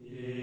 Yeah.